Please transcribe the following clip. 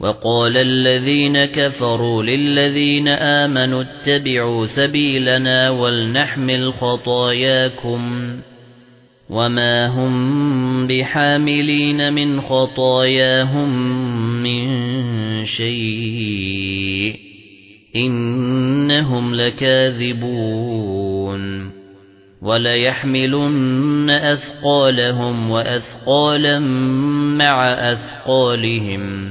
وَقَالَ الَّذِينَ كَفَرُوا لِلَّذِينَ آمَنُوا اتَّبِعُوا سَبِيلَنَا وَلْنَحْمِلْ خَطَايَاكُمْ وَمَا هُمْ بِحَامِلِينَ مِنْ خَطَايَاهُمْ مِنْ شَيْءٍ إِنَّهُمْ لَكَاذِبُونَ وَلَيَحْمِلُنَّ أَثْقَالَهُمْ وَأَثْقَالًا مَعَ أَثْقَالِهِمْ